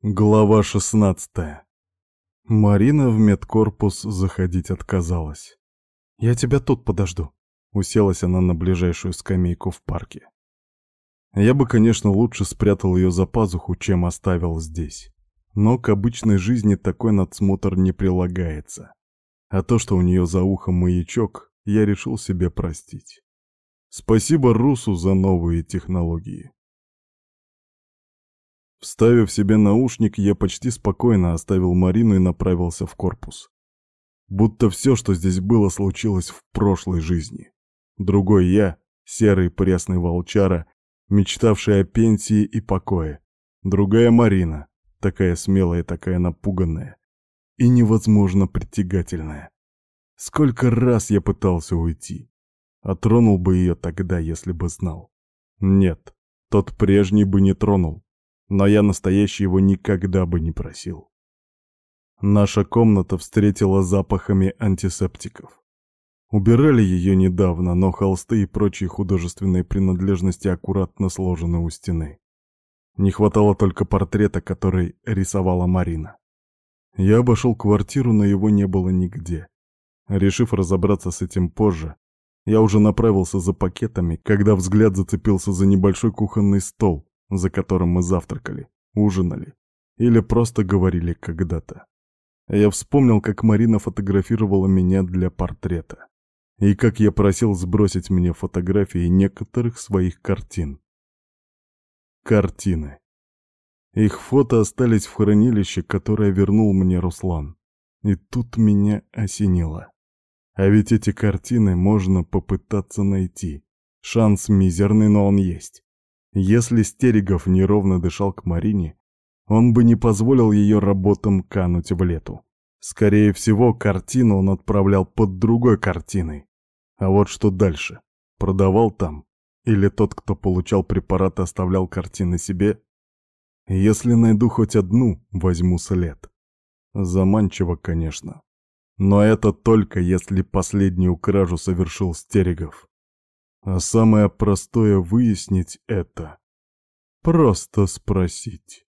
Глава 16 Марина в медкорпус заходить отказалась. «Я тебя тут подожду», — уселась она на ближайшую скамейку в парке. Я бы, конечно, лучше спрятал ее за пазуху, чем оставил здесь. Но к обычной жизни такой надсмотр не прилагается. А то, что у нее за ухом маячок, я решил себе простить. Спасибо Русу за новые технологии. Вставив себе наушник, я почти спокойно оставил Марину и направился в корпус. Будто все, что здесь было, случилось в прошлой жизни. Другой я, серый пресный волчара, мечтавший о пенсии и покое. Другая Марина, такая смелая, такая напуганная и невозможно притягательная. Сколько раз я пытался уйти. А тронул бы ее тогда, если бы знал. Нет, тот прежний бы не тронул но я настоящий его никогда бы не просил. Наша комната встретила запахами антисептиков. Убирали ее недавно, но холсты и прочие художественные принадлежности аккуратно сложены у стены. Не хватало только портрета, который рисовала Марина. Я обошел квартиру, но его не было нигде. Решив разобраться с этим позже, я уже направился за пакетами, когда взгляд зацепился за небольшой кухонный стол, за которым мы завтракали, ужинали или просто говорили когда-то. Я вспомнил, как Марина фотографировала меня для портрета. И как я просил сбросить мне фотографии некоторых своих картин. Картины. Их фото остались в хранилище, которое вернул мне Руслан. И тут меня осенило. А ведь эти картины можно попытаться найти. Шанс мизерный, но он есть. Если Стерегов неровно дышал к Марине, он бы не позволил ее работам кануть в лету. Скорее всего, картину он отправлял под другой картиной. А вот что дальше? Продавал там? Или тот, кто получал препараты, оставлял картины себе? Если найду хоть одну, возьму след. Заманчиво, конечно. Но это только если последнюю кражу совершил Стерегов. А самое простое выяснить это — просто спросить.